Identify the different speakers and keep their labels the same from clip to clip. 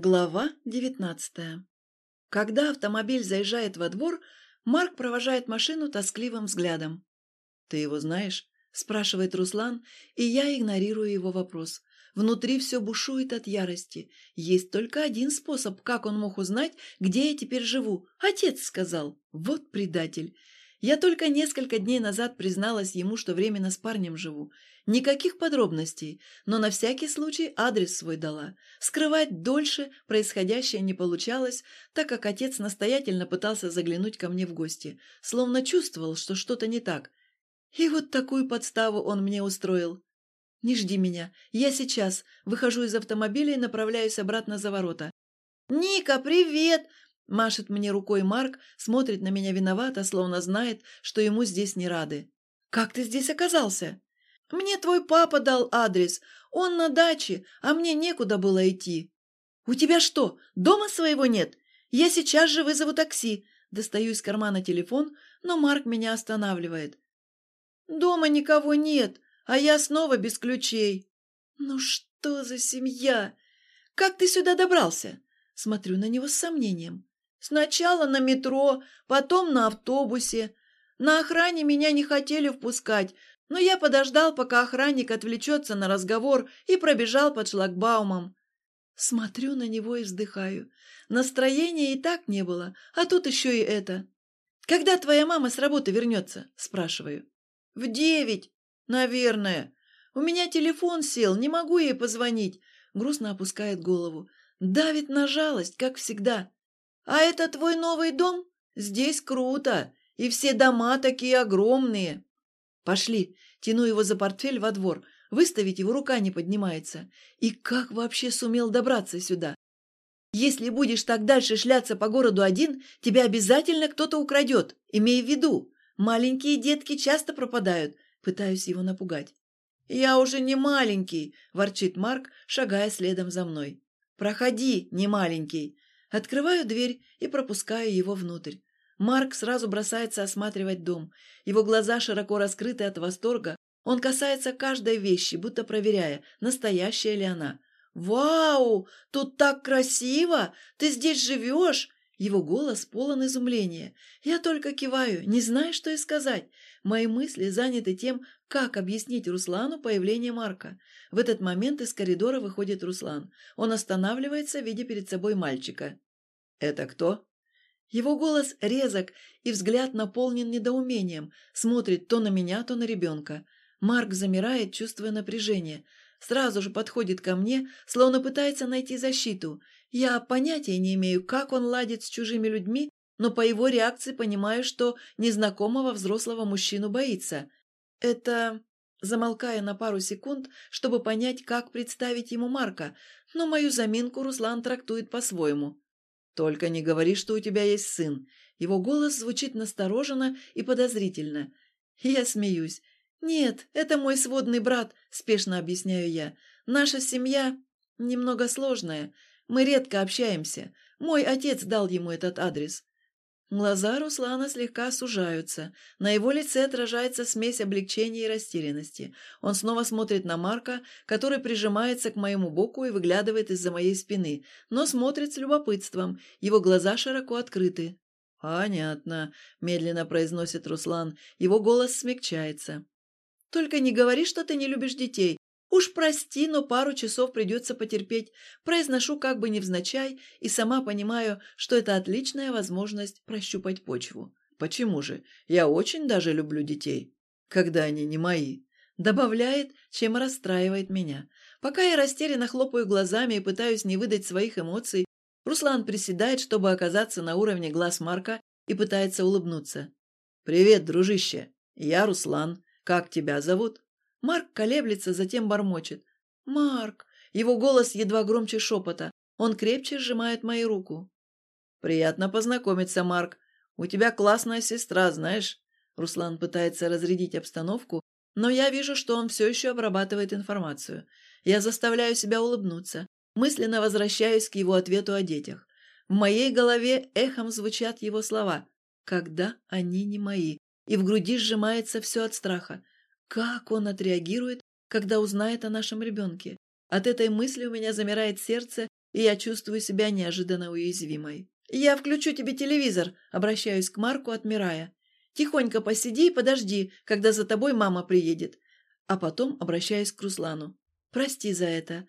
Speaker 1: Глава девятнадцатая. Когда автомобиль заезжает во двор, Марк провожает машину тоскливым взглядом. «Ты его знаешь?» – спрашивает Руслан, и я игнорирую его вопрос. Внутри все бушует от ярости. Есть только один способ, как он мог узнать, где я теперь живу. Отец сказал. Вот предатель. Я только несколько дней назад призналась ему, что временно с парнем живу. Никаких подробностей, но на всякий случай адрес свой дала. Скрывать дольше происходящее не получалось, так как отец настоятельно пытался заглянуть ко мне в гости, словно чувствовал, что что-то не так. И вот такую подставу он мне устроил. «Не жди меня. Я сейчас. Выхожу из автомобиля и направляюсь обратно за ворота». «Ника, привет!» Машет мне рукой Марк, смотрит на меня виновато, словно знает, что ему здесь не рады. «Как ты здесь оказался?» «Мне твой папа дал адрес. Он на даче, а мне некуда было идти». «У тебя что, дома своего нет? Я сейчас же вызову такси». Достаю из кармана телефон, но Марк меня останавливает. «Дома никого нет, а я снова без ключей». «Ну что за семья? Как ты сюда добрался?» Смотрю на него с сомнением. Сначала на метро, потом на автобусе. На охране меня не хотели впускать, но я подождал, пока охранник отвлечется на разговор и пробежал под шлагбаумом. Смотрю на него и вздыхаю. Настроения и так не было, а тут еще и это. «Когда твоя мама с работы вернется?» – спрашиваю. «В девять, наверное. У меня телефон сел, не могу ей позвонить». Грустно опускает голову. Давит на жалость, как всегда. «А это твой новый дом? Здесь круто, и все дома такие огромные». «Пошли!» Тяну его за портфель во двор. Выставить его рука не поднимается. И как вообще сумел добраться сюда? Если будешь так дальше шляться по городу один, тебя обязательно кто-то украдет. Имей в виду, маленькие детки часто пропадают. Пытаюсь его напугать. «Я уже не маленький», – ворчит Марк, шагая следом за мной. «Проходи, не маленький. Открываю дверь и пропускаю его внутрь. Марк сразу бросается осматривать дом. Его глаза широко раскрыты от восторга. Он касается каждой вещи, будто проверяя, настоящая ли она. «Вау! Тут так красиво! Ты здесь живешь!» Его голос полон изумления. Я только киваю, не знаю, что и сказать. Мои мысли заняты тем, как объяснить Руслану появление Марка. В этот момент из коридора выходит Руслан. Он останавливается, видя перед собой мальчика. «Это кто?» Его голос резок, и взгляд наполнен недоумением. Смотрит то на меня, то на ребенка. Марк замирает, чувствуя напряжение. Сразу же подходит ко мне, словно пытается найти защиту. Я понятия не имею, как он ладит с чужими людьми, но по его реакции понимаю, что незнакомого взрослого мужчину боится. Это... Замолкая на пару секунд, чтобы понять, как представить ему Марка, но мою заминку Руслан трактует по-своему. «Только не говори, что у тебя есть сын». Его голос звучит настороженно и подозрительно. Я смеюсь. «Нет, это мой сводный брат», – спешно объясняю я. «Наша семья немного сложная. Мы редко общаемся. Мой отец дал ему этот адрес». Глаза Руслана слегка сужаются. На его лице отражается смесь облегчения и растерянности. Он снова смотрит на Марка, который прижимается к моему боку и выглядывает из-за моей спины, но смотрит с любопытством. Его глаза широко открыты. «Понятно», – медленно произносит Руслан. Его голос смягчается. «Только не говори, что ты не любишь детей. «Уж прости, но пару часов придется потерпеть. Произношу как бы невзначай и сама понимаю, что это отличная возможность прощупать почву. Почему же? Я очень даже люблю детей, когда они не мои». Добавляет, чем расстраивает меня. Пока я растерянно хлопаю глазами и пытаюсь не выдать своих эмоций, Руслан приседает, чтобы оказаться на уровне глаз Марка и пытается улыбнуться. «Привет, дружище. Я Руслан. Как тебя зовут?» Марк колеблется, затем бормочет. «Марк!» Его голос едва громче шепота. Он крепче сжимает мою руку. «Приятно познакомиться, Марк. У тебя классная сестра, знаешь?» Руслан пытается разрядить обстановку, но я вижу, что он все еще обрабатывает информацию. Я заставляю себя улыбнуться. Мысленно возвращаюсь к его ответу о детях. В моей голове эхом звучат его слова «Когда они не мои?» и в груди сжимается все от страха. Как он отреагирует, когда узнает о нашем ребенке? От этой мысли у меня замирает сердце, и я чувствую себя неожиданно уязвимой. «Я включу тебе телевизор», — обращаюсь к Марку, отмирая. «Тихонько посиди и подожди, когда за тобой мама приедет». А потом обращаюсь к Руслану. «Прости за это.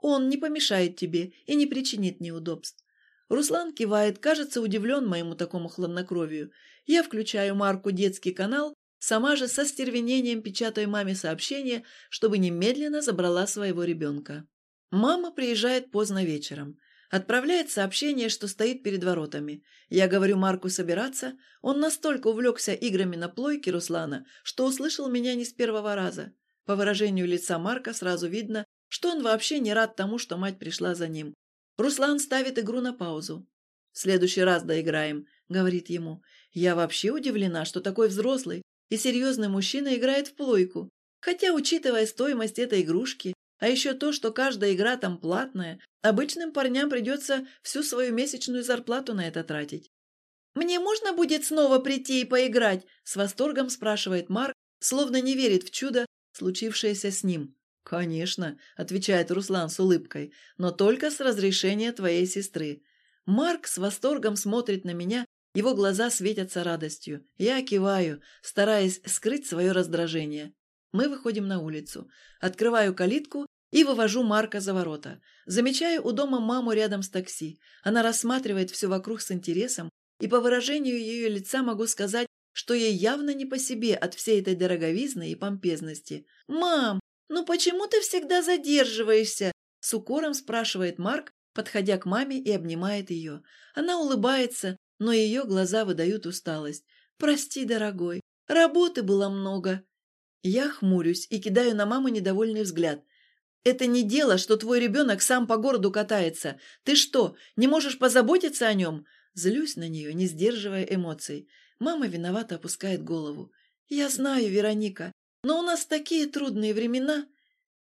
Speaker 1: Он не помешает тебе и не причинит неудобств». Руслан кивает, кажется удивлен моему такому хладнокровию. Я включаю Марку детский канал, сама же со стервенением печатаю маме сообщение, чтобы немедленно забрала своего ребенка. Мама приезжает поздно вечером. Отправляет сообщение, что стоит перед воротами. Я говорю Марку собираться. Он настолько увлекся играми на плойке Руслана, что услышал меня не с первого раза. По выражению лица Марка сразу видно, что он вообще не рад тому, что мать пришла за ним. Руслан ставит игру на паузу. «В следующий раз доиграем», — говорит ему. «Я вообще удивлена, что такой взрослый и серьезный мужчина играет в плойку. Хотя, учитывая стоимость этой игрушки, а еще то, что каждая игра там платная, обычным парням придется всю свою месячную зарплату на это тратить. «Мне можно будет снова прийти и поиграть?» – с восторгом спрашивает Марк, словно не верит в чудо, случившееся с ним. «Конечно», – отвечает Руслан с улыбкой, – «но только с разрешения твоей сестры». Марк с восторгом смотрит на меня, его глаза светятся радостью. Я киваю, стараясь скрыть свое раздражение. Мы выходим на улицу. Открываю калитку и вывожу Марка за ворота. Замечаю у дома маму рядом с такси. Она рассматривает все вокруг с интересом, и по выражению ее лица могу сказать, что ей явно не по себе от всей этой дороговизны и помпезности. «Мам, ну почему ты всегда задерживаешься?» С укором спрашивает Марк, подходя к маме и обнимает ее. Она улыбается, но ее глаза выдают усталость. «Прости, дорогой, работы было много». Я хмурюсь и кидаю на маму недовольный взгляд. «Это не дело, что твой ребенок сам по городу катается. Ты что, не можешь позаботиться о нем?» Злюсь на нее, не сдерживая эмоций. Мама виновато опускает голову. «Я знаю, Вероника, но у нас такие трудные времена».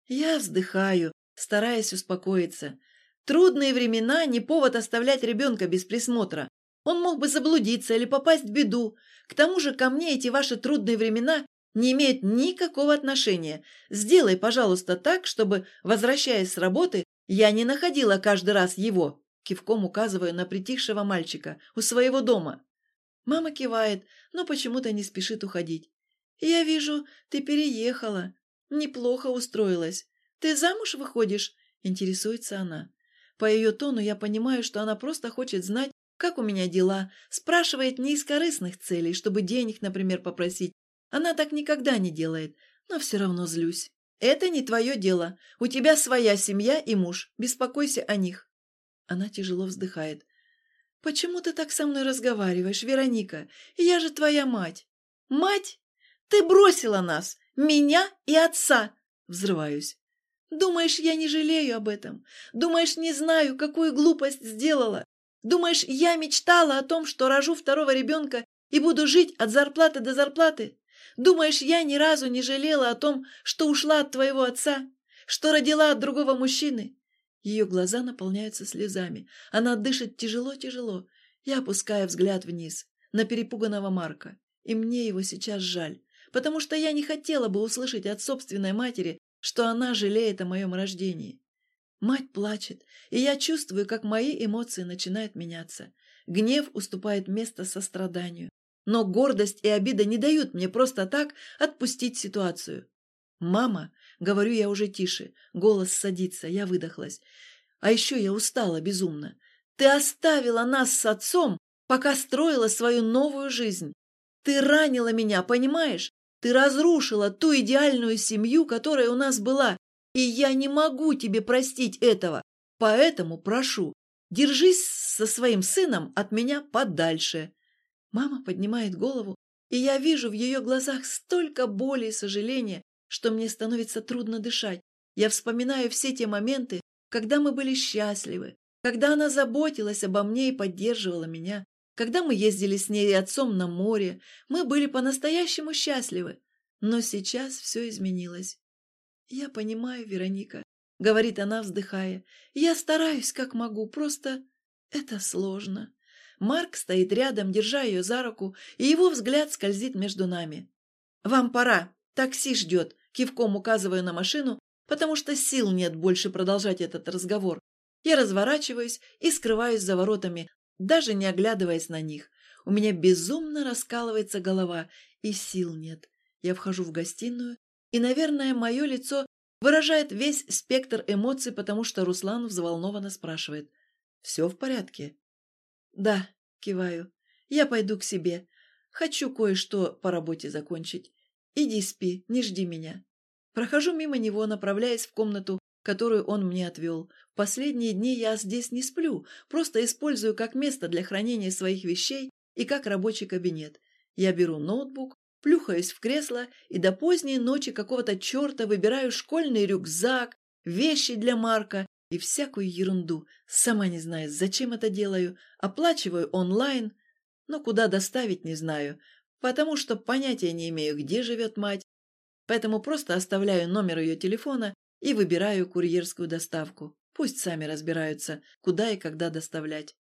Speaker 1: Я вздыхаю, стараясь успокоиться. Трудные времена – не повод оставлять ребенка без присмотра. Он мог бы заблудиться или попасть в беду. К тому же ко мне эти ваши трудные времена не имеют никакого отношения. Сделай, пожалуйста, так, чтобы, возвращаясь с работы, я не находила каждый раз его, кивком указывая на притихшего мальчика, у своего дома. Мама кивает, но почему-то не спешит уходить. «Я вижу, ты переехала. Неплохо устроилась. Ты замуж выходишь?» – интересуется она. По ее тону я понимаю, что она просто хочет знать, как у меня дела, спрашивает не из корыстных целей, чтобы денег, например, попросить. Она так никогда не делает, но все равно злюсь. Это не твое дело. У тебя своя семья и муж. Беспокойся о них. Она тяжело вздыхает. «Почему ты так со мной разговариваешь, Вероника? Я же твоя мать». «Мать? Ты бросила нас, меня и отца!» Взрываюсь. «Думаешь, я не жалею об этом? Думаешь, не знаю, какую глупость сделала? Думаешь, я мечтала о том, что рожу второго ребенка и буду жить от зарплаты до зарплаты? Думаешь, я ни разу не жалела о том, что ушла от твоего отца, что родила от другого мужчины?» Ее глаза наполняются слезами. Она дышит тяжело-тяжело. Я опускаю взгляд вниз, на перепуганного Марка. И мне его сейчас жаль, потому что я не хотела бы услышать от собственной матери, что она жалеет о моем рождении. Мать плачет, и я чувствую, как мои эмоции начинают меняться. Гнев уступает место состраданию. Но гордость и обида не дают мне просто так отпустить ситуацию. «Мама», — говорю я уже тише, голос садится, я выдохлась. «А еще я устала безумно. Ты оставила нас с отцом, пока строила свою новую жизнь. Ты ранила меня, понимаешь? Ты разрушила ту идеальную семью, которая у нас была, и я не могу тебе простить этого. Поэтому прошу, держись со своим сыном от меня подальше». Мама поднимает голову, и я вижу в ее глазах столько боли и сожаления, что мне становится трудно дышать. Я вспоминаю все те моменты, когда мы были счастливы, когда она заботилась обо мне и поддерживала меня, когда мы ездили с ней и отцом на море, мы были по-настоящему счастливы. Но сейчас все изменилось. «Я понимаю, Вероника», — говорит она, вздыхая. «Я стараюсь, как могу, просто это сложно». Марк стоит рядом, держа ее за руку, и его взгляд скользит между нами. «Вам пора. Такси ждет», — кивком указываю на машину, потому что сил нет больше продолжать этот разговор. Я разворачиваюсь и скрываюсь за воротами, даже не оглядываясь на них. У меня безумно раскалывается голова, и сил нет. Я вхожу в гостиную, и, наверное, мое лицо выражает весь спектр эмоций, потому что Руслан взволнованно спрашивает. «Все в порядке?» «Да», — киваю. «Я пойду к себе. Хочу кое-что по работе закончить. Иди спи, не жди меня». Прохожу мимо него, направляясь в комнату, которую он мне отвел. Последние дни я здесь не сплю, просто использую как место для хранения своих вещей и как рабочий кабинет. Я беру ноутбук, плюхаюсь в кресло и до поздней ночи какого-то черта выбираю школьный рюкзак, вещи для Марка и всякую ерунду. Сама не знаю, зачем это делаю. Оплачиваю онлайн, но куда доставить не знаю, потому что понятия не имею, где живет мать. Поэтому просто оставляю номер ее телефона и выбираю курьерскую доставку. Пусть сами разбираются, куда и когда доставлять.